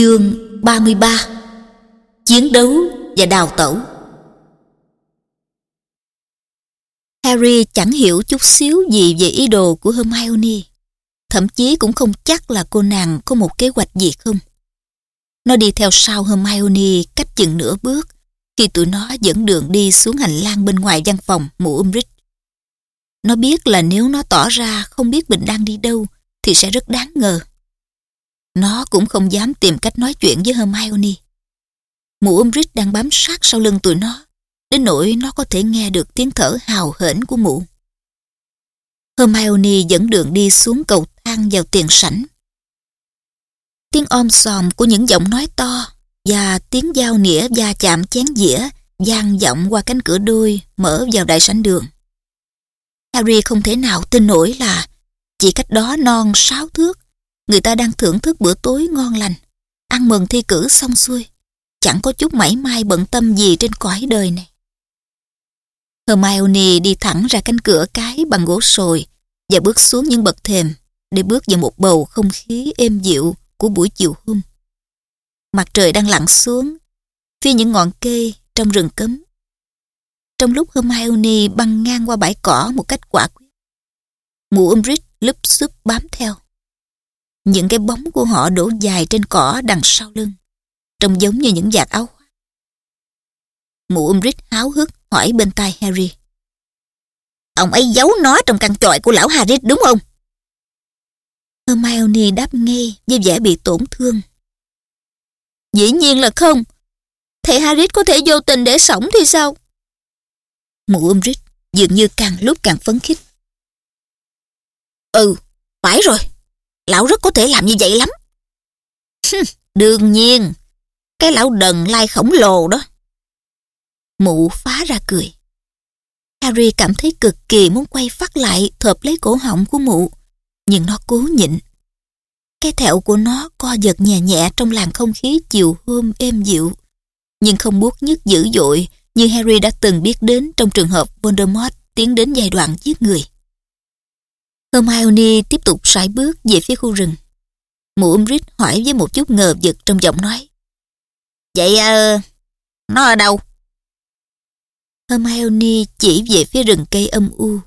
Chương 33 Chiến đấu và đào tẩu Harry chẳng hiểu chút xíu gì về ý đồ của Hermione. Thậm chí cũng không chắc là cô nàng có một kế hoạch gì không. Nó đi theo sau Hermione cách chừng nửa bước khi tụi nó dẫn đường đi xuống hành lang bên ngoài văn phòng mụ Umbridge. Nó biết là nếu nó tỏ ra không biết mình đang đi đâu thì sẽ rất đáng ngờ. Nó cũng không dám tìm cách nói chuyện với Hermione. Mụ Umbridge đang bám sát sau lưng tụi nó, đến nỗi nó có thể nghe được tiếng thở hào hển của mụ. Hermione dẫn đường đi xuống cầu thang vào tiền sảnh. Tiếng om sòm của những giọng nói to và tiếng dao nĩa va chạm chén dĩa vang vọng qua cánh cửa đôi mở vào đại sảnh đường. Harry không thể nào tin nổi là chỉ cách đó non sáu thước người ta đang thưởng thức bữa tối ngon lành, ăn mừng thi cử xong xuôi, chẳng có chút mảy may bận tâm gì trên cõi đời này. Hermione đi thẳng ra cánh cửa cái bằng gỗ sồi và bước xuống những bậc thềm để bước vào một bầu không khí êm dịu của buổi chiều hôm. Mặt trời đang lặn xuống phía những ngọn cây trong rừng cấm. Trong lúc Hermione băng ngang qua bãi cỏ một cách quả quyết, mụ Umbridge lúp xúp bám theo. Những cái bóng của họ đổ dài trên cỏ đằng sau lưng, trông giống như những vạt áo khoác. Mụ Umbridge háo hức hỏi bên tai Harry. Ông ấy giấu nó trong căn tròi của lão Harry đúng không? Hermione đáp ngay với vẻ bị tổn thương. Dĩ nhiên là không. Thầy Harry có thể vô tình để sống thì sao? Mụ Umbridge dường như càng lúc càng phấn khích. Ừ, phải rồi. Lão rất có thể làm như vậy lắm. Đương nhiên, cái lão đần lai khổng lồ đó. Mụ phá ra cười. Harry cảm thấy cực kỳ muốn quay phát lại thợp lấy cổ họng của mụ, nhưng nó cố nhịn. Cái thẹo của nó co giật nhẹ nhẹ trong làn không khí chiều hôm êm dịu, nhưng không buốt nhức dữ dội như Harry đã từng biết đến trong trường hợp Voldemort tiến đến giai đoạn giết người. Hermione tiếp tục sải bước về phía khu rừng. Mụ Umbridge hỏi với một chút ngờ vực trong giọng nói. Vậy à, nó ở đâu? Hermione chỉ về phía rừng cây âm u.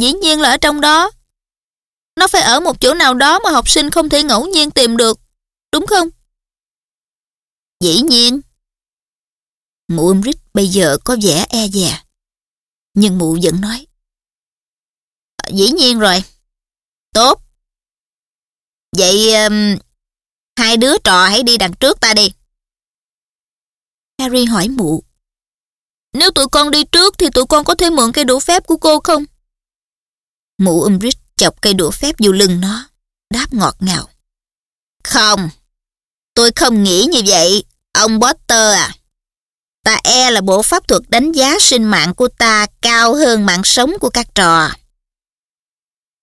Dĩ nhiên là ở trong đó. Nó phải ở một chỗ nào đó mà học sinh không thể ngẫu nhiên tìm được, đúng không? Dĩ nhiên. Mụ Umbridge bây giờ có vẻ e dè. Nhưng mụ vẫn nói. Dĩ nhiên rồi. Tốt. Vậy um, hai đứa trò hãy đi đằng trước ta đi. Harry hỏi mụ. Nếu tụi con đi trước thì tụi con có thể mượn cây đũa phép của cô không? Mụ Umbridge chọc cây đũa phép vô lưng nó, đáp ngọt ngào. Không, tôi không nghĩ như vậy, ông Potter à. Ta e là bộ pháp thuật đánh giá sinh mạng của ta cao hơn mạng sống của các trò.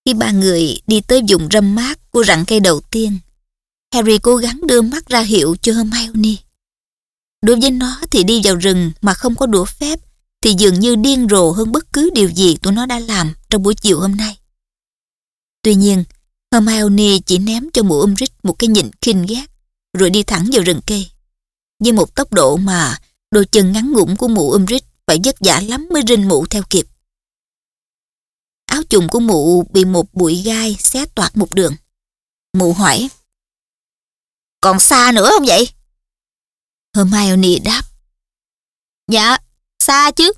Khi ba người đi tới vùng râm mát của rặng cây đầu tiên, Harry cố gắng đưa mắt ra hiệu cho Hermione. Đối với nó thì đi vào rừng mà không có đũa phép thì dường như điên rồ hơn bất cứ điều gì tụi nó đã làm trong buổi chiều hôm nay. Tuy nhiên, Hermione chỉ ném cho mụ Umbridge một cái nhìn khinh ghét rồi đi thẳng vào rừng cây. Với một tốc độ mà đôi chân ngắn ngủn của mụ Umbridge phải vất vả lắm mới rinh mụ theo kịp. Áo chùng của mụ bị một bụi gai xé toạc một đường. Mụ hỏi. Còn xa nữa không vậy? Hermione đáp. Dạ, xa chứ.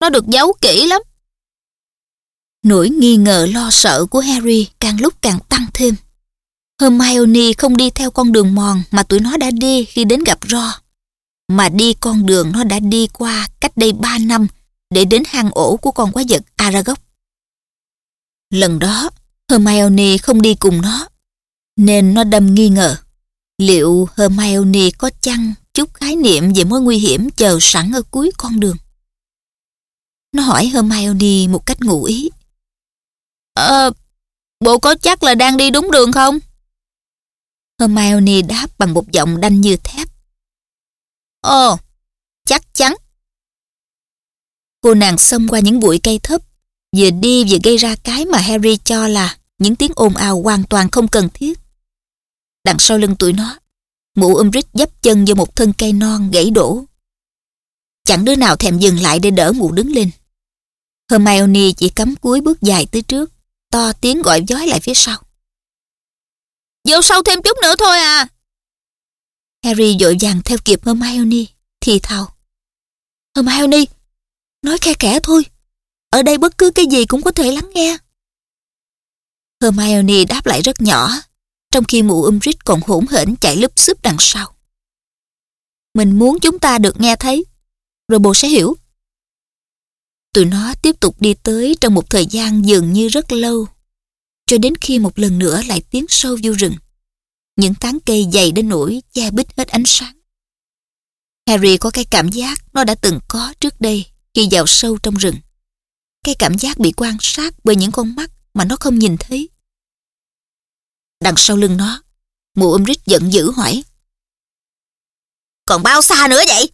Nó được giấu kỹ lắm. Nỗi nghi ngờ lo sợ của Harry càng lúc càng tăng thêm. Hermione không đi theo con đường mòn mà tụi nó đã đi khi đến gặp Ro, mà đi con đường nó đã đi qua cách đây 3 năm để đến hang ổ của con quái vật Aragog. Lần đó, Hermione không đi cùng nó, nên nó đâm nghi ngờ. Liệu Hermione có chăng chút khái niệm về mối nguy hiểm chờ sẵn ở cuối con đường? Nó hỏi Hermione một cách ngụ ý. Ờ, bộ có chắc là đang đi đúng đường không? Hermione đáp bằng một giọng đanh như thép. Ồ, chắc chắn. Cô nàng xông qua những bụi cây thấp vừa đi vừa gây ra cái mà Harry cho là những tiếng ồn ào hoàn toàn không cần thiết. Đằng sau lưng tụi nó, mụ Umbridge dấp chân vào một thân cây non gãy đổ. Chẳng đứa nào thèm dừng lại để đỡ mụ đứng lên. Hermione chỉ cắm cúi bước dài tới trước, to tiếng gọi giói lại phía sau. Vô sâu thêm chút nữa thôi à. Harry dội vàng theo kịp Hermione, thì thào. Hermione, nói khe khẽ thôi. Ở đây bất cứ cái gì cũng có thể lắng nghe. Hermione đáp lại rất nhỏ, trong khi mụ Umbridge còn hỗn hển chạy lúp xúp đằng sau. Mình muốn chúng ta được nghe thấy, rồi bồ sẽ hiểu. Tụi nó tiếp tục đi tới trong một thời gian dường như rất lâu, cho đến khi một lần nữa lại tiến sâu vô rừng. Những tán cây dày đến nỗi che bít hết ánh sáng. Harry có cái cảm giác nó đã từng có trước đây khi vào sâu trong rừng. Cái cảm giác bị quan sát bởi những con mắt mà nó không nhìn thấy. Đằng sau lưng nó, mụ Umbridge giận dữ hỏi. Còn bao xa nữa vậy?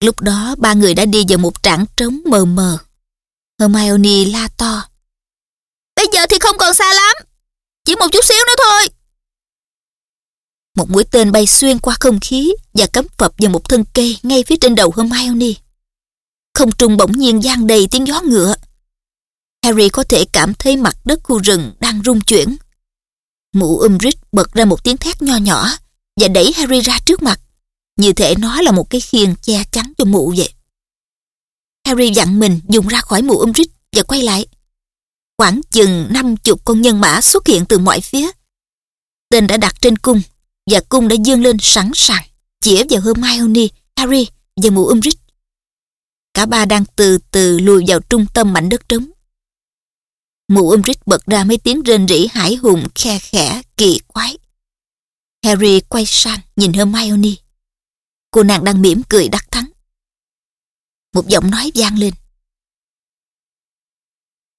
Lúc đó ba người đã đi vào một trảng trống mờ mờ. Hermione la to. Bây giờ thì không còn xa lắm. Chỉ một chút xíu nữa thôi. Một mũi tên bay xuyên qua không khí và cắm phập vào một thân cây ngay phía trên đầu Hermione. Không trung bỗng nhiên gian đầy tiếng gió ngựa. Harry có thể cảm thấy mặt đất khu rừng đang rung chuyển. Mụ Umbridge bật ra một tiếng thét nho nhỏ và đẩy Harry ra trước mặt. Như thể nó là một cái khiên che chắn cho mụ vậy. Harry dặn mình dùng ra khỏi mụ Umbridge và quay lại. Khoảng chừng năm chục con nhân mã xuất hiện từ mọi phía. Tên đã đặt trên cung và cung đã dương lên sẵn sàng chĩa vào Hermione, Harry và mụ Umbridge. Cả ba đang từ từ lùi vào trung tâm mảnh đất trống. Mụ Umbridge bật ra mấy tiếng rên rỉ hải hùng khe khẽ kỳ quái. Harry quay sang nhìn Hermione. Cô nàng đang mỉm cười đắc thắng. Một giọng nói vang lên.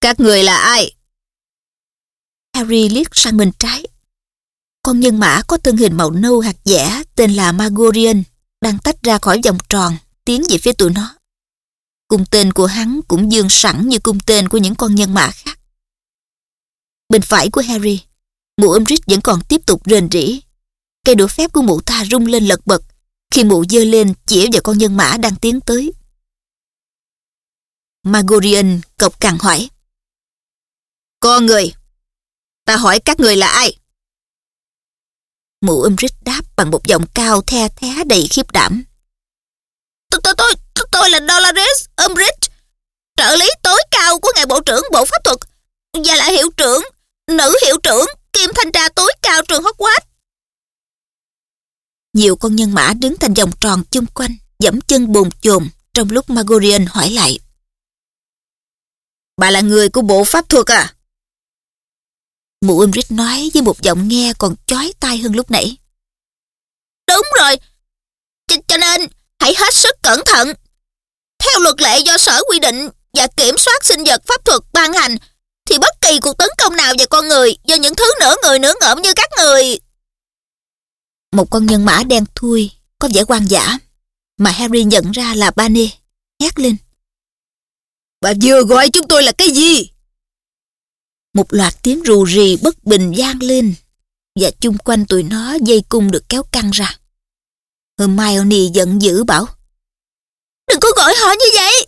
Các người là ai? Harry liếc sang bên trái. Con nhân mã có thân hình màu nâu hạt dẻ tên là Magorian đang tách ra khỏi vòng tròn tiến về phía tụi nó. Cung tên của hắn cũng dương sẵn như cung tên của những con nhân mã khác. Bên phải của Harry, mụ Umbridge vẫn còn tiếp tục rền rỉ. Cây đũa phép của mụ ta rung lên lật bật khi mụ dơ lên chỉ vào con nhân mã đang tiến tới. Magorian cộc cằn hỏi. Con người, ta hỏi các người là ai? Mụ Umbridge đáp bằng một giọng cao the thé đầy khiếp đảm. Tôi, tôi, tôi, tôi là Dolores Umbridge, trợ lý tối cao của ngài bộ trưởng bộ pháp thuật và là hiệu trưởng, nữ hiệu trưởng kiêm thanh tra tối cao trường Hogwarts. Nhiều con nhân mã đứng thành vòng tròn chung quanh, dẫm chân bồn chồn trong lúc Magorian hỏi lại. Bà là người của bộ pháp thuật à? Mụ Umbridge nói với một giọng nghe còn chói tai hơn lúc nãy. Đúng rồi, Ch cho nên hãy hết sức cẩn thận. Theo luật lệ do sở quy định và kiểm soát sinh vật pháp thuật ban hành, thì bất kỳ cuộc tấn công nào về con người do những thứ nửa người nửa ngợm như các người một con nhân mã đen thui, có vẻ quan giả, mà Harry nhận ra là Barney, hét lên. Bà vừa gọi chúng tôi là cái gì? Một loạt tiếng rù rì bất bình gian lên, và chung quanh tụi nó dây cung được kéo căng ra. Hermione giận dữ bảo, Đừng có gọi họ như vậy!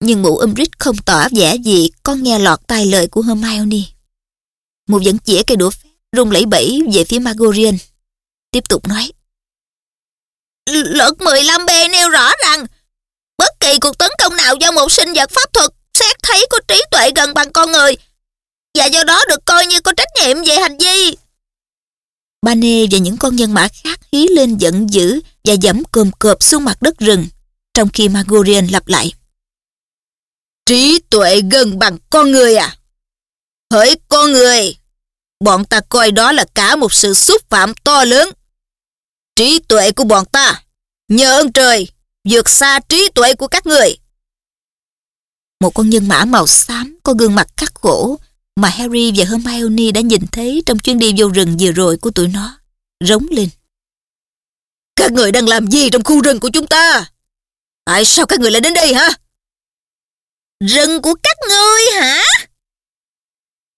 Nhưng mụ Umbridge không tỏ vẻ gì con nghe lọt tai lời của Hermione. Mụ vẫn chĩa cây đũa phép, rung lẫy bẫy về phía Magorian. Tiếp tục nói. Luật 15B nêu rõ rằng, bất kỳ cuộc tấn công nào do một sinh vật pháp thuật xét thấy có trí tuệ gần bằng con người, và do đó được coi như có trách nhiệm về hành vi. Bane và những con nhân mã khác hí lên giận dữ và dẫm cồm cộp xuống mặt đất rừng, trong khi Magorian lặp lại. Trí tuệ gần bằng con người à? Hỡi con người, bọn ta coi đó là cả một sự xúc phạm to lớn. Trí tuệ của bọn ta, nhờ ơn trời, vượt xa trí tuệ của các người. Một con nhân mã màu xám có gương mặt khắc khổ mà Harry và Hermione đã nhìn thấy trong chuyến đi vô rừng vừa rồi của tụi nó, rống lên. Các người đang làm gì trong khu rừng của chúng ta? Tại sao các người lại đến đây hả? Rừng của các ngươi hả?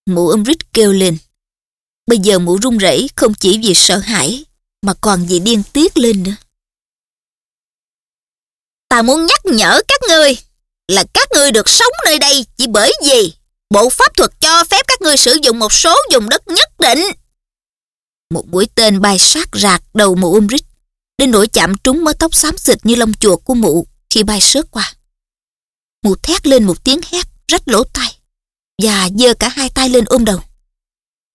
Mụ Umbridge kêu lên. Bây giờ mụ run rẩy không chỉ vì sợ hãi, mà còn vì điên tiết lên nữa. Ta muốn nhắc nhở các ngươi là các ngươi được sống nơi đây chỉ bởi vì bộ pháp thuật cho phép các ngươi sử dụng một số vùng đất nhất định. Một mũi tên bay sát rạc đầu mụ Umrit, đến nỗi chạm trúng mớ tóc xám xịt như lông chuột của mụ khi bay sớt qua. Mụ thét lên một tiếng hét, rách lỗ tai, và giơ cả hai tay lên ôm đầu.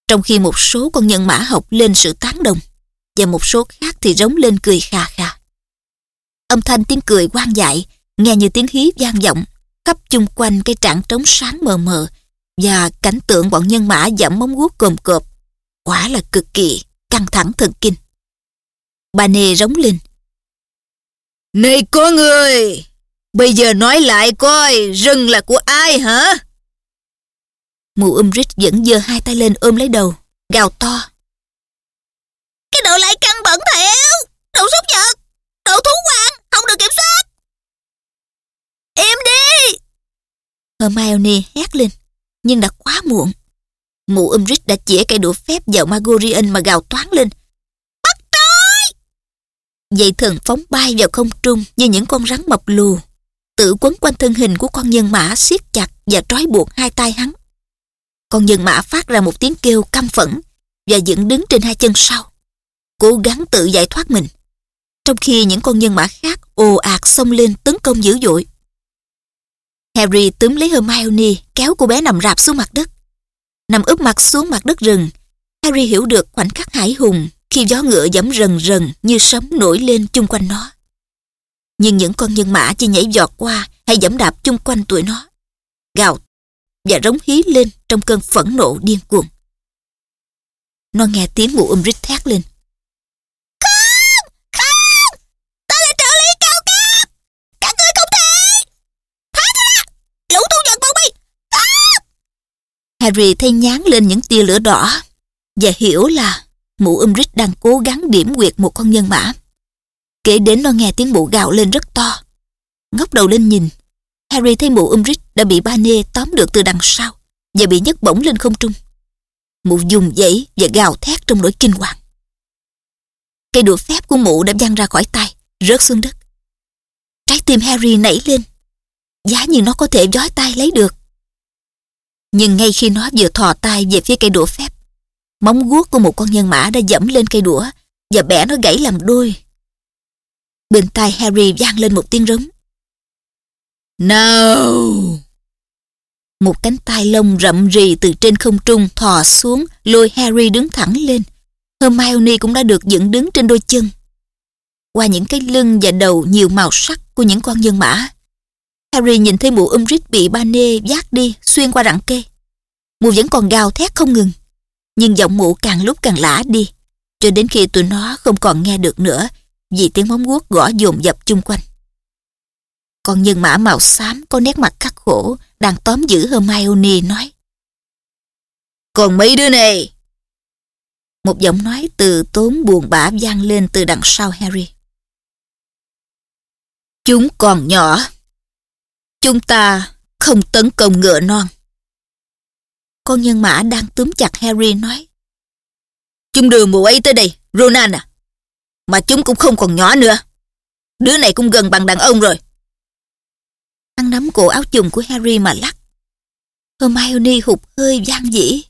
Trong khi một số con nhân mã học lên sự tán đồng, và một số khác thì rống lên cười khà khà. Âm thanh tiếng cười quan dại, nghe như tiếng hí vang vọng, khắp chung quanh cái trạng trống sáng mờ mờ, và cảnh tượng bọn nhân mã dẫm móng guốc cồm cộp, quả là cực kỳ căng thẳng thần kinh. Bà nề rống lên. Này có người, bây giờ nói lại coi rừng là của ai hả? Mụ Umrit vẫn giơ hai tay lên ôm lấy đầu, gào to. Cái đồ lại căng bẩn thiểu, đồ súc vật, đồ thú quan, không được kiểm soát. Im đi! Hermione hét lên, nhưng đã quá muộn. Mụ Umrit đã chĩa cây đũa phép vào Magorian mà gào toán lên dậy! Dây thần phóng bay vào không trung như những con rắn mập lù, tự quấn quanh thân hình của con nhân mã siết chặt và trói buộc hai tay hắn. Con nhân mã phát ra một tiếng kêu căm phẫn và dựng đứng trên hai chân sau, cố gắng tự giải thoát mình. Trong khi những con nhân mã khác ồ ạt xông lên tấn công dữ dội. Harry túm lấy Hermione kéo cô bé nằm rạp xuống mặt đất. Nằm úp mặt xuống mặt đất rừng, Harry hiểu được khoảnh khắc hải hùng khi gió ngựa dẫm rần rần như sấm nổi lên chung quanh nó. Nhưng những con nhân mã chỉ nhảy giọt qua hay dẫm đạp chung quanh tụi nó. Gào và rống hí lên trong cơn phẫn nộ điên cuồng. Nó nghe tiếng mụ Umbridge thét lên. Không! Không! Ta là trợ lý cao cấp! Các ngươi không thể! Thả ta ra! Lũ thu vật bọn! Không! Harry thấy nhán lên những tia lửa đỏ và hiểu là mụ Umbridge đang cố gắng điểm quyệt một con nhân mã. Kể đến nó nghe tiếng mụ gào lên rất to. Ngóc đầu lên nhìn, Harry thấy mụ Umbridge đã bị ba nê tóm được từ đằng sau và bị nhấc bổng lên không trung. Mụ dùng dãy và gào thét trong nỗi kinh hoàng. Cây đũa phép của mụ đã văng ra khỏi tay, rớt xuống đất. Trái tim Harry nảy lên, giá như nó có thể giói tay lấy được. Nhưng ngay khi nó vừa thò tay về phía cây đũa phép, móng guốc của một con nhân mã đã dẫm lên cây đũa và bẻ nó gãy làm đôi. Bên tai Harry vang lên một tiếng rống. No! Một cánh tay lông rậm rì từ trên không trung thò xuống lôi Harry đứng thẳng lên. Hermione cũng đã được dựng đứng trên đôi chân. Qua những cái lưng và đầu nhiều màu sắc của những con nhân mã, Harry nhìn thấy mụ Umbridge bị ba nê vác đi xuyên qua rặng cây. Mụ vẫn còn gào thét không ngừng, nhưng giọng mụ càng lúc càng lả đi, cho đến khi tụi nó không còn nghe được nữa vì tiếng móng guốc gõ dồn dập chung quanh. Con nhân mã màu xám có nét mặt khắc khổ đang tóm giữ Hermione nói. Còn mấy đứa này? Một giọng nói từ tốn buồn bã vang lên từ đằng sau Harry. Chúng còn nhỏ. Chúng ta không tấn công ngựa non. Con nhân mã đang túm chặt Harry nói. Chúng đưa mụ ấy tới đây, Ronan à. Mà chúng cũng không còn nhỏ nữa. Đứa này cũng gần bằng đàn ông rồi. Hắn nắm cổ áo chùm của Harry mà lắc. Hermione hụt hơi gian dĩ.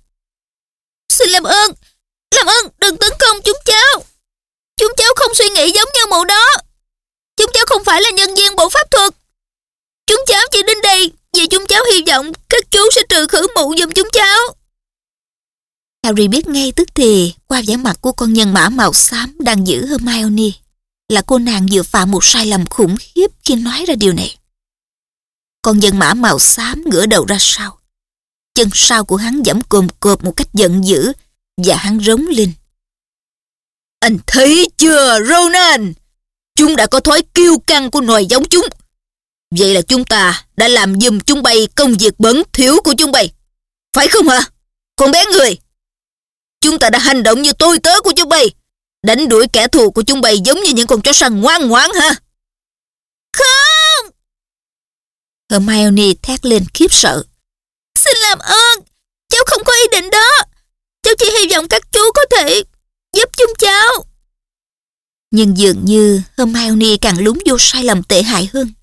Xin làm ơn, làm ơn đừng tấn công chúng cháu. Chúng cháu không suy nghĩ giống như mụ đó. Chúng cháu không phải là nhân viên bộ pháp thuật. Chúng cháu chỉ đến đây vì chúng cháu hy vọng các chú sẽ trừ khử mụ giùm chúng cháu. Harry biết ngay tức thì, qua vẻ mặt của con nhân mã màu xám đang giữ Hermione, là cô nàng vừa phạm một sai lầm khủng khiếp khi nói ra điều này. Con nhân mã màu xám ngửa đầu ra sau. Chân sau của hắn dẫm cồm cộp một cách giận dữ và hắn rống lên. Anh thấy chưa, Ronan? Chúng đã có thói kiêu căng của nòi giống chúng. Vậy là chúng ta đã làm giùm chúng bay công việc bẩn thiếu của chúng bay. Phải không hả? Con bé người. Chúng ta đã hành động như tôi tớ của chúng bay. Đánh đuổi kẻ thù của chúng bay giống như những con chó săn ngoan ngoãn hả? Không! Hermione thét lên khiếp sợ. Xin làm ơn, cháu không có ý định đó. Cháu chỉ hy vọng các chú có thể giúp chúng cháu. Nhưng dường như Hermione càng lúng vô sai lầm tệ hại hơn.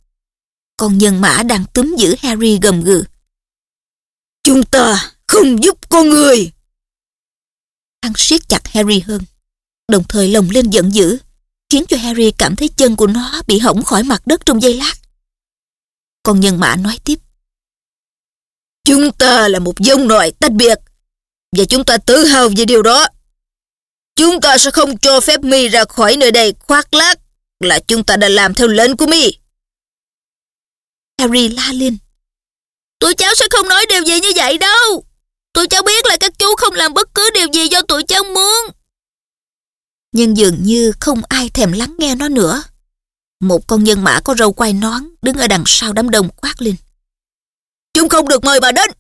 Con nhân mã đang túm giữ Harry gầm gừ. Chúng ta không giúp con người. Hắn siết chặt Harry hơn, đồng thời lồng lên giận dữ, khiến cho Harry cảm thấy chân của nó bị hỏng khỏi mặt đất trong giây lát. Con nhân mã nói tiếp. Chúng ta là một dông nòi tách biệt, và chúng ta tự hào về điều đó. Chúng ta sẽ không cho phép mi ra khỏi nơi đây khoác lác là chúng ta đã làm theo lệnh của mi. Harry la lên. Tụi cháu sẽ không nói điều gì như vậy đâu. Tụi cháu biết là các chú không làm bất cứ điều gì do tụi cháu muốn. Nhưng dường như không ai thèm lắng nghe nó nữa. Một con nhân mã có râu quai nón đứng ở đằng sau đám đông quát lên. Chúng không được mời bà đến.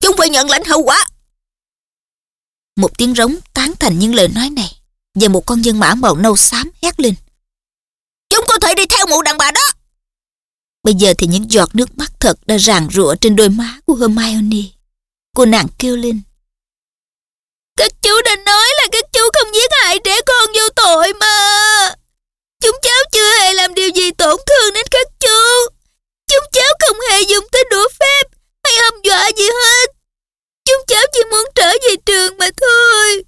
Chúng phải nhận lãnh hậu quả. Một tiếng rống tán thành những lời nói này và một con dân mã màu nâu xám hét lên. Chúng có thể đi theo mụ đàn bà đó. Bây giờ thì những giọt nước mắt thật đã ràng rụa trên đôi má của Hermione. Cô nàng kêu lên. Các chú đã nói là các chú không giết hại trẻ con vô tội mà. Chúng cháu chưa hề làm điều gì tổn thương đến các chú. Chúng cháu không hề dùng tới đũa phép hay hâm dọa gì hết. Chúng cháu chỉ muốn trở về trường mà thôi.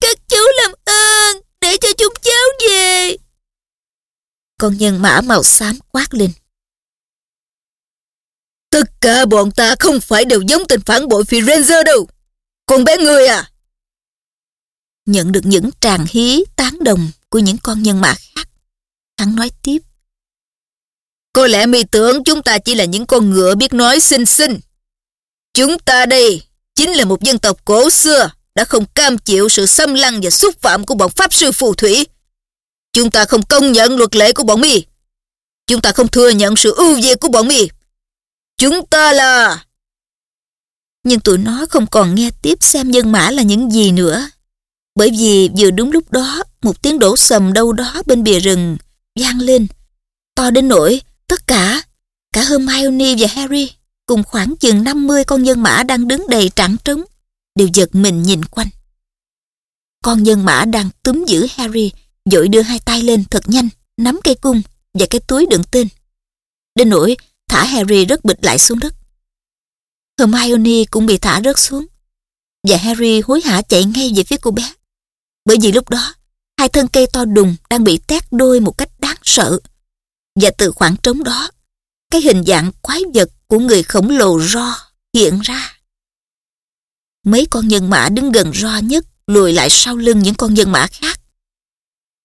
Các chú làm ơn để cho chúng cháu về. Con nhân mã màu xám quát lên. Tất cả bọn ta không phải đều giống tình phản bội Firenze đâu. Con bé người à? Nhận được những tràng hí tán đồng của những con nhân mã khác. Hắn nói tiếp. Có lẽ mì tưởng chúng ta chỉ là những con ngựa biết nói xinh xinh. Chúng ta đây chính là một dân tộc cổ xưa đã không cam chịu sự xâm lăng và xúc phạm của bọn Pháp sư phù thủy. Chúng ta không công nhận luật lệ của bọn mi. Chúng ta không thừa nhận sự ưu việt của bọn mi. Chúng ta là... Nhưng tụi nó không còn nghe tiếp xem nhân mã là những gì nữa. Bởi vì vừa đúng lúc đó, một tiếng đổ sầm đâu đó bên bìa rừng vang lên. To đến nỗi tất cả, cả Hermione và Harry cùng khoảng chừng 50 con nhân mã đang đứng đầy trảng trống, đều giật mình nhìn quanh. Con nhân mã đang túm giữ Harry, dội đưa hai tay lên thật nhanh, nắm cây cung và cái túi đựng tên. Đến nỗi thả Harry rất bịch lại xuống đất. Hermione cũng bị thả rớt xuống. Và Harry hối hả chạy ngay về phía cô bé. Bởi vì lúc đó, hai thân cây to đùng đang bị tét đôi một cách đáng sợ. Và từ khoảng trống đó, cái hình dạng quái vật của người khổng lồ ro hiện ra. Mấy con nhân mã đứng gần ro nhất lùi lại sau lưng những con nhân mã khác.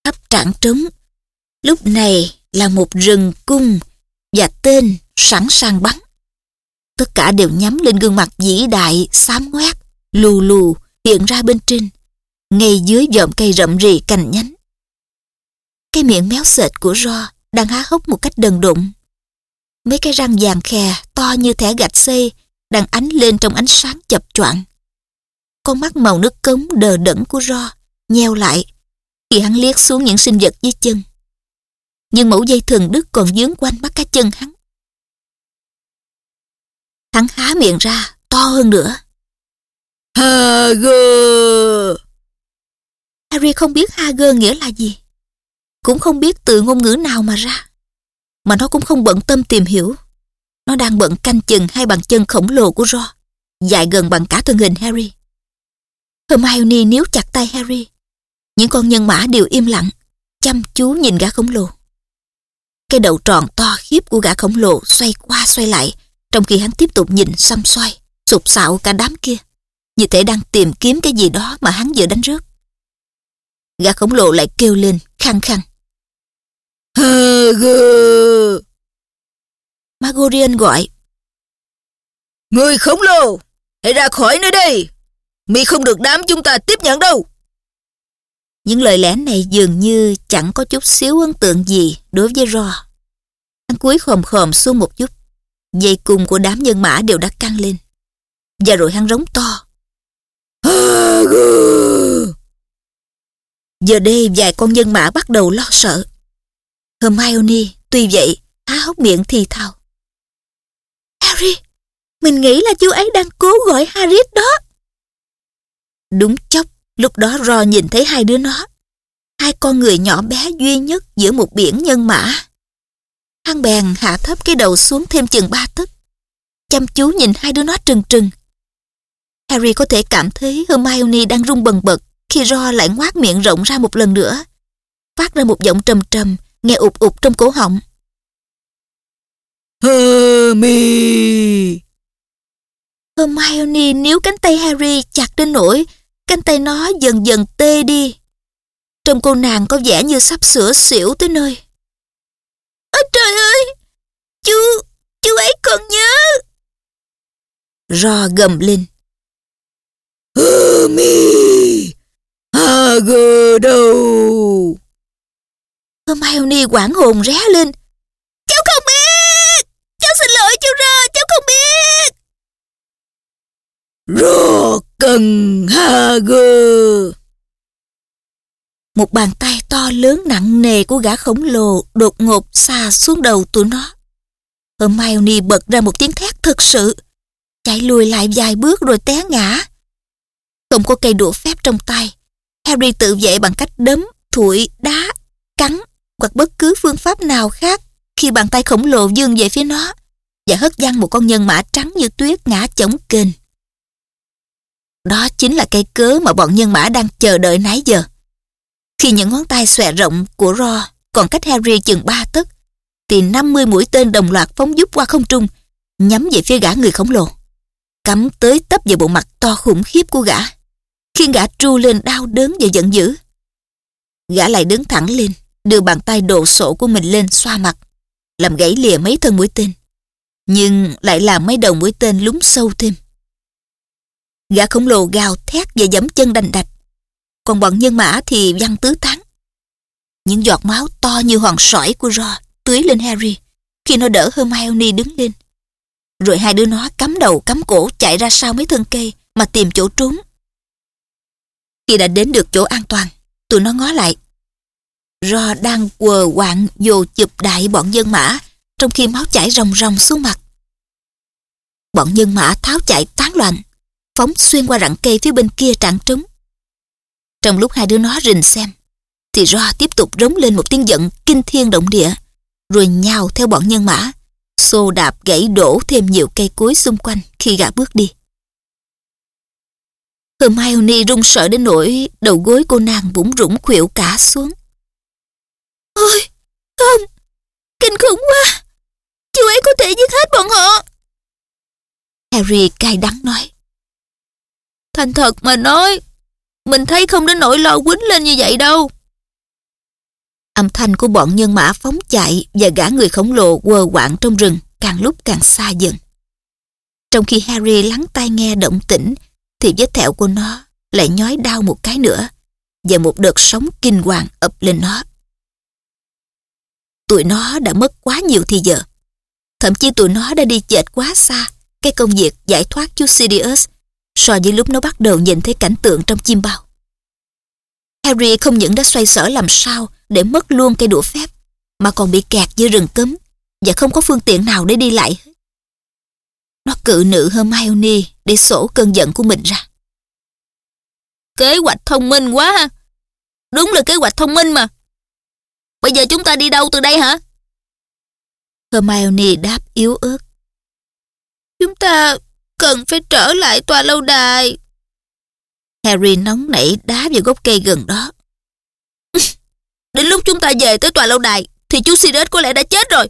Khắp trạng trống, lúc này là một rừng cung và tên sẵn sàng bắn. Tất cả đều nhắm lên gương mặt vĩ đại, xám ngoét, lù lù hiện ra bên trên, ngay dưới dòm cây rậm rì cành nhánh. Cái miệng méo sệt của Ro đang há hốc một cách đần đụng. Mấy cái răng vàng khè to như thẻ gạch xây đang ánh lên trong ánh sáng chập choạng. Con mắt màu nước cống đờ đẫn của Ro nheo lại khi hắn liếc xuống những sinh vật dưới chân. Nhưng mẫu dây thừng đức còn dướng quanh mắt cá chân hắn. Hắn há miệng ra, to hơn nữa. Hager! Harry không biết Hager nghĩa là gì. Cũng không biết từ ngôn ngữ nào mà ra. Mà nó cũng không bận tâm tìm hiểu. Nó đang bận canh chừng hai bàn chân khổng lồ của Ron, dài gần bằng cả thân hình Harry. Hermione níu chặt tay Harry. Những con nhân mã đều im lặng, chăm chú nhìn gã khổng lồ. Cái đầu tròn to khiếp của gã khổng lồ xoay qua xoay lại, trong khi hắn tiếp tục nhìn xăm xoay, sụp sạo cả đám kia. Như thể đang tìm kiếm cái gì đó mà hắn vừa đánh rớt. Gã khổng lồ lại kêu lên, khăng khăng. Hager! Magorian gọi. Người khổng lồ! Hãy ra khỏi nơi đây! Mi không được đám chúng ta tiếp nhận đâu! Những lời lẽ này dường như chẳng có chút xíu ấn tượng gì đối với Ro. Hắn cúi khòm khòm xuống một chút. Dây cung của đám nhân mã đều đã căng lên. Và rồi hắn rống to. Giờ đây vài con nhân mã bắt đầu lo sợ. Hermione tuy vậy há hốc miệng thì thào. Harry, mình nghĩ là chú ấy đang cố gọi Harry đó. Đúng chốc, lúc đó Ro nhìn thấy hai đứa nó. Hai con người nhỏ bé duy nhất giữa một biển nhân mã. Hắn bèn hạ thấp cái đầu xuống thêm chừng ba tấc. Chăm chú nhìn hai đứa nó trừng trừng. Harry có thể cảm thấy Hermione đang rung bần bật khi Ro lại ngoác miệng rộng ra một lần nữa. Phát ra một giọng trầm trầm, nghe ụt ụt trong cổ họng. Hermione! Hermione níu cánh tay Harry chặt đến nỗi cánh tay nó dần dần tê đi. Trong cô nàng có vẻ như sắp sửa xỉu tới nơi. Ôi trời ơi! Chú, chú ấy còn nhớ. Ro gầm lên. Hermione! Hagrid đâu? Hermione quảng hồn ré lên. Cháu không biết! Cháu xin lỗi chú Ro, cháu không biết! Ro cần Hagrid! Một bàn tay to lớn nặng nề của gã khổng lồ đột ngột xà xuống đầu tụi nó. Hermione bật ra một tiếng thét thực sự, chạy lùi lại vài bước rồi té ngã. Không có cây đũa phép trong tay, Harry tự vệ bằng cách đấm, thụi, đá, cắn hoặc bất cứ phương pháp nào khác khi bàn tay khổng lồ dương về phía nó và hất văng một con nhân mã trắng như tuyết ngã chổng kênh. Đó chính là cây cớ mà bọn nhân mã đang chờ đợi nãy giờ. Khi những ngón tay xòe rộng của Ro còn cách Harry chừng ba tấc, thì 50 mũi tên đồng loạt phóng giúp qua không trung, nhắm về phía gã người khổng lồ. Cắm tới tấp vào bộ mặt to khủng khiếp của gã, khiến gã tru lên đau đớn và giận dữ. Gã lại đứng thẳng lên, đưa bàn tay đồ sộ của mình lên xoa mặt, làm gãy lìa mấy thân mũi tên. Nhưng lại làm mấy đầu mũi tên lúng sâu thêm. Gã khổng lồ gào thét và giẫm chân đành đạch. Còn bọn nhân mã thì văng tứ tán. Những giọt máu to như hòn sỏi của Ro tưới lên Harry khi nó đỡ Hermione đứng lên. Rồi hai đứa nó cắm đầu cắm cổ chạy ra sau mấy thân cây mà tìm chỗ trốn. Khi đã đến được chỗ an toàn, tụi nó ngó lại. Ro đang quờ quạng dồ chụp đại bọn dân mã trong khi máu chảy ròng ròng xuống mặt. Bọn nhân mã tháo chạy tán loạn, phóng xuyên qua rặng cây phía bên kia trạng trống. Trong lúc hai đứa nó rình xem, thì Ro tiếp tục rống lên một tiếng giận kinh thiên động địa, rồi nhào theo bọn nhân mã, xô đạp gãy đổ thêm nhiều cây cối xung quanh khi gã bước đi. Hermione run sợ đến nỗi đầu gối cô nàng bủng rủng khuỵu cả xuống. Ôi, không, kinh khủng quá. Chú ấy có thể giết hết bọn họ. Harry cay đắng nói. Thành thật mà nói, mình thấy không đến nỗi lo quýnh lên như vậy đâu. Âm thanh của bọn nhân mã phóng chạy và gã người khổng lồ quờ quạng trong rừng càng lúc càng xa dần. Trong khi Harry lắng tai nghe động tĩnh, thì vết thẹo của nó lại nhói đau một cái nữa và một đợt sóng kinh hoàng ập lên nó. Tụi nó đã mất quá nhiều thì giờ. Thậm chí tụi nó đã đi chệch quá xa cái công việc giải thoát chú Sirius so với lúc nó bắt đầu nhìn thấy cảnh tượng trong chim bao. Harry không những đã xoay sở làm sao để mất luôn cây đũa phép, mà còn bị kẹt giữa rừng cấm và không có phương tiện nào để đi lại hết. Nó cự nữ Hermione để sổ cơn giận của mình ra. Kế hoạch thông minh quá ha. Đúng là kế hoạch thông minh mà. Bây giờ chúng ta đi đâu từ đây hả? Hermione đáp yếu ớt. Chúng ta cần phải trở lại tòa lâu đài. Harry nóng nảy đá vào gốc cây gần đó. Đến lúc chúng ta về tới tòa lâu đài thì chú Sirius có lẽ đã chết rồi.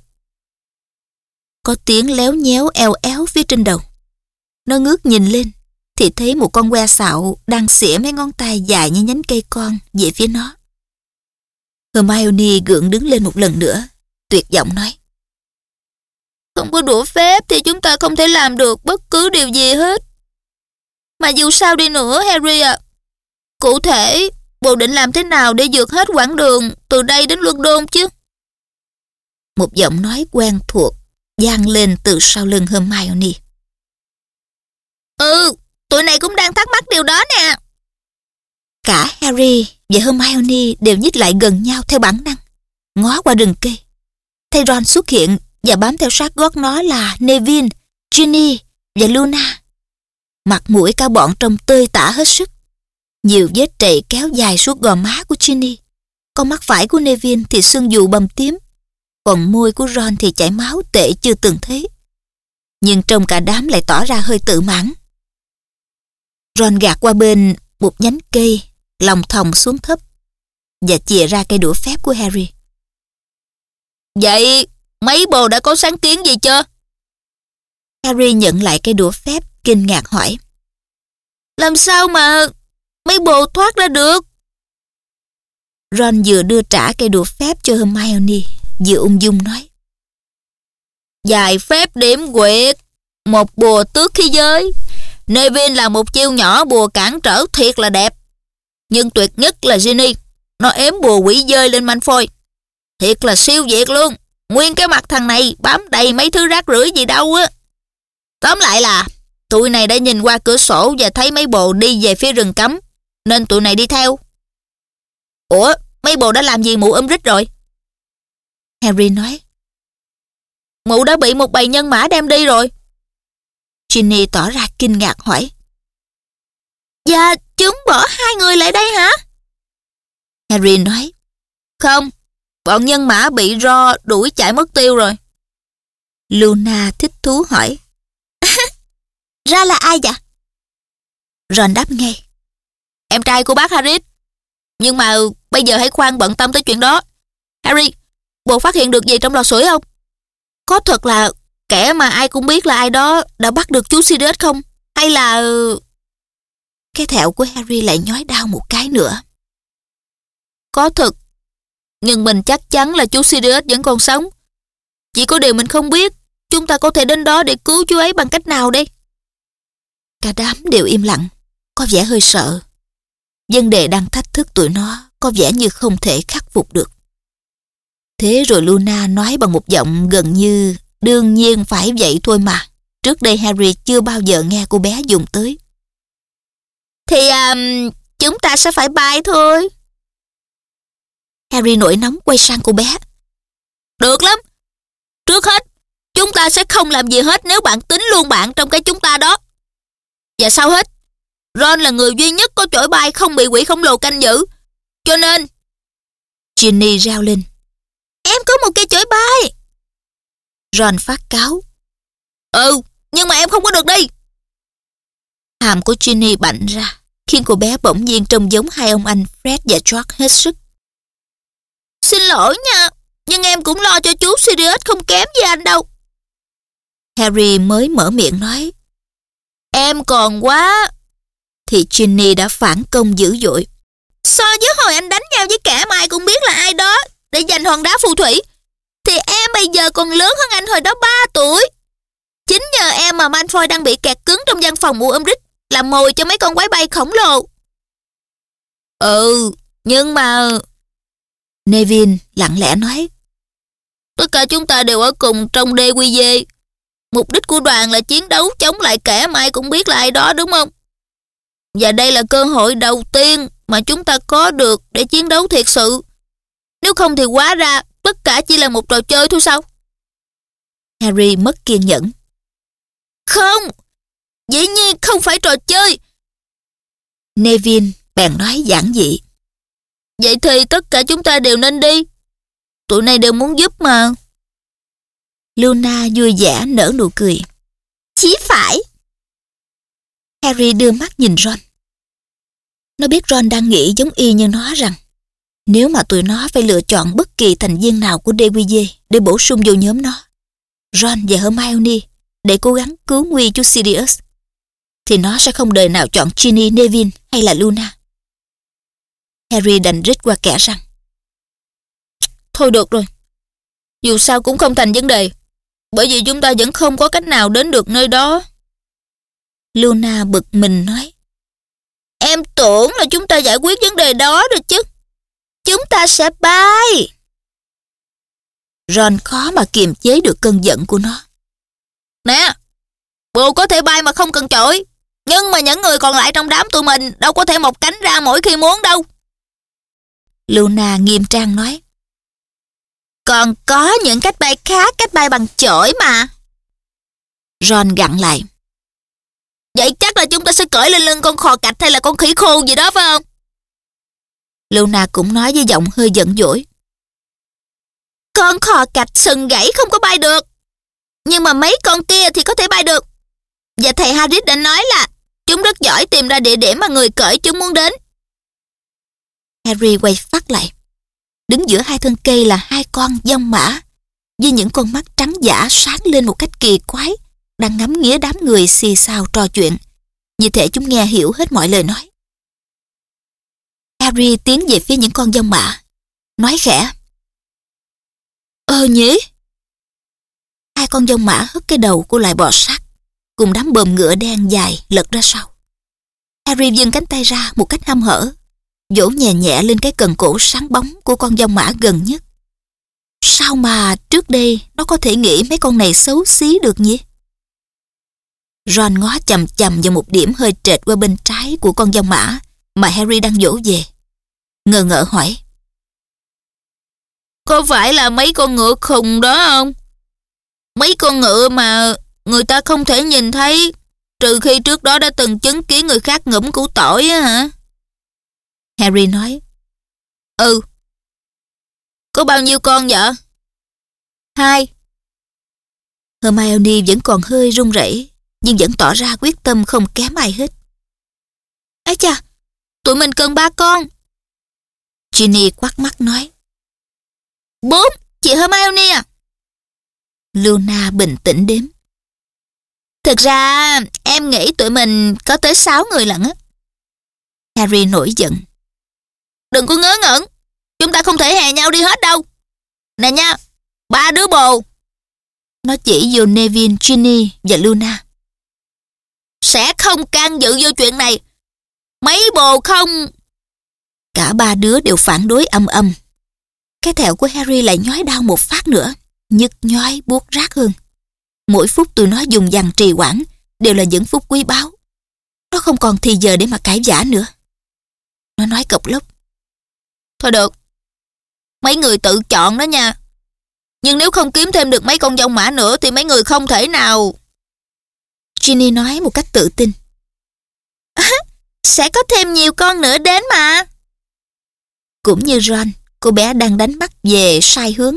Có tiếng léo nhéo eo éo phía trên đầu. Nó ngước nhìn lên thì thấy một con que xạo đang xỉa mấy ngón tay dài như nhánh cây con về phía nó. Hermione gượng đứng lên một lần nữa, tuyệt vọng nói. Không có đũa phép thì chúng ta không thể làm được bất cứ điều gì hết. Mà dù sao đi nữa Harry à, cụ thể bộ định làm thế nào để vượt hết quãng đường từ đây đến London chứ? Một giọng nói quen thuộc vang lên từ sau lưng Hermione. Ừ, tụi này cũng đang thắc mắc điều đó nè. Cả Harry và Hermione đều nhích lại gần nhau theo bản năng, ngó qua rừng cây. Thấy Ron xuất hiện và bám theo sát gót nó là nevin, Ginny và Luna. Mặt mũi cả bọn trông tươi tả hết sức, Nhiều vết trầy kéo dài suốt gò má của Ginny. Con mắt phải của Nevin thì sưng dù bầm tím. Còn môi của Ron thì chảy máu tệ chưa từng thấy. Nhưng trong cả đám lại tỏ ra hơi tự mãn. Ron gạt qua bên một nhánh cây, lòng thòng xuống thấp và chìa ra cây đũa phép của Harry. Vậy mấy bồ đã có sáng kiến gì chưa? Harry nhận lại cây đũa phép, kinh ngạc hỏi. Làm sao mà mấy bồ thoát ra được? Ron vừa đưa trả cây đũa phép cho Hermione, vừa ung dung nói. Dài phép điểm quyệt, một bùa tước khí giới. Nevin là một chiêu nhỏ bùa cản trở thiệt là đẹp. Nhưng tuyệt nhất là Ginny, nó ém bùa quỷ dơi lên Malfoy. Thiệt là siêu việt luôn. Nguyên cái mặt thằng này bám đầy mấy thứ rác rưởi gì đâu á. Tóm lại là tụi này đã nhìn qua cửa sổ và thấy mấy bồ đi về phía rừng cấm. Nên tụi này đi theo. Ủa, mấy bồ đã làm gì mụ ôm rít rồi? Harry nói. Mụ đã bị một bầy nhân mã đem đi rồi. Ginny tỏ ra kinh ngạc hỏi. Dạ, chúng bỏ hai người lại đây hả? Harry nói. Không, bọn nhân mã bị ro đuổi chạy mất tiêu rồi. Luna thích thú hỏi. Ra là ai vậy? Ron đáp ngay. Em trai của bác Harris. Nhưng mà bây giờ hãy khoan bận tâm tới chuyện đó. Harry, bộ phát hiện được gì trong lò sưởi không? Có thật là kẻ mà ai cũng biết là ai đó đã bắt được chú Sirius không? Hay là... Cái thẹo của Harry lại nhói đau một cái nữa. Có thật. Nhưng mình chắc chắn là chú Sirius vẫn còn sống. Chỉ có điều mình không biết chúng ta có thể đến đó để cứu chú ấy bằng cách nào đây? Cả đám đều im lặng, có vẻ hơi sợ. Vấn đề đang thách thức tụi nó có vẻ như không thể khắc phục được. Thế rồi Luna nói bằng một giọng gần như đương nhiên phải vậy thôi mà. Trước đây Harry chưa bao giờ nghe cô bé dùng tới. Thì um, chúng ta sẽ phải bay thôi. Harry nổi nóng quay sang cô bé. Được lắm. Trước hết, chúng ta sẽ không làm gì hết nếu bạn tính luôn bạn trong cái chúng ta đó. Và sau hết, Ron là người duy nhất có chổi bay không bị quỷ khổng lồ canh giữ. Cho nên... Ginny rao lên. Em có một cây chổi bay. Ron phát cáo. Ừ, nhưng mà em không có được đi. Hàm của Ginny bạnh ra, khiến cô bé bỗng nhiên trông giống hai ông anh Fred và George hết sức. Xin lỗi nha, nhưng em cũng lo cho chú Sirius không kém gì anh đâu. Harry mới mở miệng nói. Em còn quá... Thì Ginny đã phản công dữ dội. So với hồi anh đánh nhau với cả mai cũng biết là ai đó để giành hòn đá phù thủy, thì em bây giờ còn lớn hơn anh hồi đó 3 tuổi. Chính nhờ em mà Malfoy đang bị kẹt cứng trong văn phòng mù Umbridge, làm mồi cho mấy con quái bay khổng lồ. Ừ, nhưng mà... Nevin lặng lẽ nói. Tất cả chúng ta đều ở cùng trong DQG. Mục đích của đoàn là chiến đấu chống lại kẻ mà ai cũng biết là ai đó đúng không? Và đây là cơ hội đầu tiên mà chúng ta có được để chiến đấu thiệt sự. Nếu không thì quá ra tất cả chỉ là một trò chơi thôi sao? Harry mất kiên nhẫn. Không, dĩ nhiên không phải trò chơi. Nevin bèn nói giản dị. Vậy thì tất cả chúng ta đều nên đi. Tụi này đều muốn giúp mà. Luna vui vẻ nở nụ cười. chí phải. Harry đưa mắt nhìn Ron. Nó biết Ron đang nghĩ giống y như nó rằng nếu mà tụi nó phải lựa chọn bất kỳ thành viên nào của DQG để bổ sung vô nhóm nó, Ron và Hermione để cố gắng cứu nguy chú Sirius, thì nó sẽ không đời nào chọn Ginny, Nevin hay là Luna. Harry đành rít qua kẻ răng. Thôi được rồi. Dù sao cũng không thành vấn đề. Bởi vì chúng ta vẫn không có cách nào đến được nơi đó. Luna bực mình nói. Em tưởng là chúng ta giải quyết vấn đề đó rồi chứ. Chúng ta sẽ bay. Ron khó mà kiềm chế được cơn giận của nó. Nè, bồ có thể bay mà không cần chổi. Nhưng mà những người còn lại trong đám tụi mình đâu có thể một cánh ra mỗi khi muốn đâu. Luna nghiêm trang nói. Còn có những cách bay khác, cách bay bằng chổi mà. Ron gặn lại. Vậy chắc là chúng ta sẽ cởi lên lưng con khò cạch hay là con khỉ khô gì đó phải không? Luna cũng nói với giọng hơi giận dỗi. Con khò cạch sừng gãy không có bay được. Nhưng mà mấy con kia thì có thể bay được. Và thầy Harris đã nói là chúng rất giỏi tìm ra địa điểm mà người cởi chúng muốn đến. Harry quay phát lại. Đứng giữa hai thân cây là hai con dông mã, với những con mắt trắng giả sáng lên một cách kỳ quái, đang ngắm nghía đám người xì xào trò chuyện. Như thể chúng nghe hiểu hết mọi lời nói. Harry tiến về phía những con dông mã, nói khẽ. Ờ nhỉ? Hai con dông mã hất cái đầu của loài bò sát, cùng đám bờm ngựa đen dài lật ra sau. Harry vươn cánh tay ra một cách hăm hở, vỗ nhẹ nhẹ lên cái cần cổ sáng bóng của con dông mã gần nhất. Sao mà trước đây nó có thể nghĩ mấy con này xấu xí được nhỉ? Ron ngó chầm chầm vào một điểm hơi trệt qua bên trái của con dông mã mà Harry đang dỗ về. Ngờ ngỡ hỏi. Có phải là mấy con ngựa khùng đó không? Mấy con ngựa mà người ta không thể nhìn thấy, trừ khi trước đó đã từng chứng kiến người khác ngẫm củ tỏi á hả? Harry nói. Ừ. Có bao nhiêu con vậy? Hai. Hermione vẫn còn hơi run rẩy nhưng vẫn tỏ ra quyết tâm không kém ai hết. Ái cha, tụi mình cần ba con. Ginny quát mắt nói. Bốn, chị Hermione à? Luna bình tĩnh đếm. Thực ra, em nghĩ tụi mình có tới sáu người lận á. Harry nổi giận. Đừng có ngớ ngẩn, chúng ta không thể hè nhau đi hết đâu. Nè nha, ba đứa bồ. Nó chỉ vô nevin, Ginny và Luna. Sẽ không can dự vô chuyện này. Mấy bồ không... Cả ba đứa đều phản đối âm âm. Cái thẹo của Harry lại nhói đau một phát nữa, nhức nhói buốt rát hơn. Mỗi phút tụi nó dùng dằn trì quản đều là những phút quý báu. Nó không còn thì giờ để mà cãi giả nữa. Nó nói cộc lốc. Thôi được, mấy người tự chọn đó nha. Nhưng nếu không kiếm thêm được mấy con dông mã nữa thì mấy người không thể nào... Ginny nói một cách tự tin. sẽ có thêm nhiều con nữa đến mà. Cũng như Ron, cô bé đang đánh mắt về sai hướng.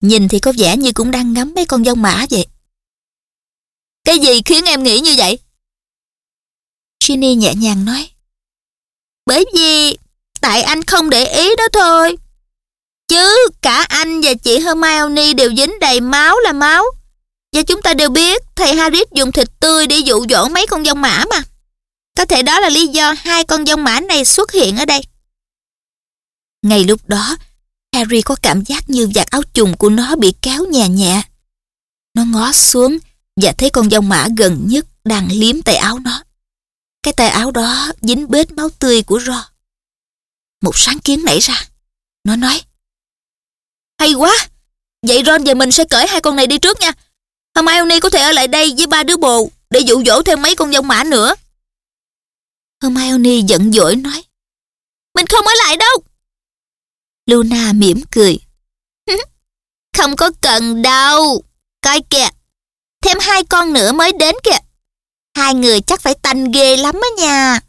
Nhìn thì có vẻ như cũng đang ngắm mấy con dông mã vậy. Cái gì khiến em nghĩ như vậy? Ginny nhẹ nhàng nói. Bởi vì tại anh không để ý đó thôi. Chứ cả anh và chị Hermione đều dính đầy máu là máu. Và chúng ta đều biết thầy Harris dùng thịt tươi để dụ dỗ mấy con dông mã mà. Có thể đó là lý do hai con dông mã này xuất hiện ở đây. Ngay lúc đó, Harry có cảm giác như vạt áo trùng của nó bị kéo nhẹ nhẹ. Nó ngó xuống và thấy con dông mã gần nhất đang liếm tay áo nó. Cái tay áo đó dính bết máu tươi của Ro. Một sáng kiến nảy ra. Nó nói. Hay quá! Vậy Ron và mình sẽ cởi hai con này đi trước nha. Hermione có thể ở lại đây với ba đứa bồ để dụ dỗ thêm mấy con dông mã nữa. Hermione giận dỗi nói. Mình không ở lại đâu. Luna mỉm cười. không có cần đâu. Coi kìa. Thêm hai con nữa mới đến kìa. Hai người chắc phải tanh ghê lắm á nha.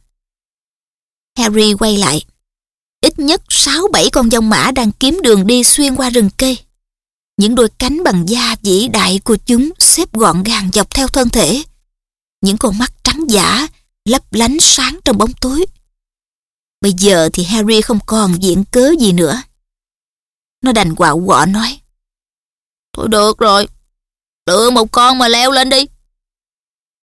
Harry quay lại. Ít nhất 6-7 con dông mã đang kiếm đường đi xuyên qua rừng cây. Những đôi cánh bằng da vĩ đại của chúng xếp gọn gàng dọc theo thân thể. Những con mắt trắng giả, lấp lánh sáng trong bóng tối. Bây giờ thì Harry không còn diện cớ gì nữa. Nó đành quạo quọ nói. Thôi được rồi, lựa một con mà leo lên đi.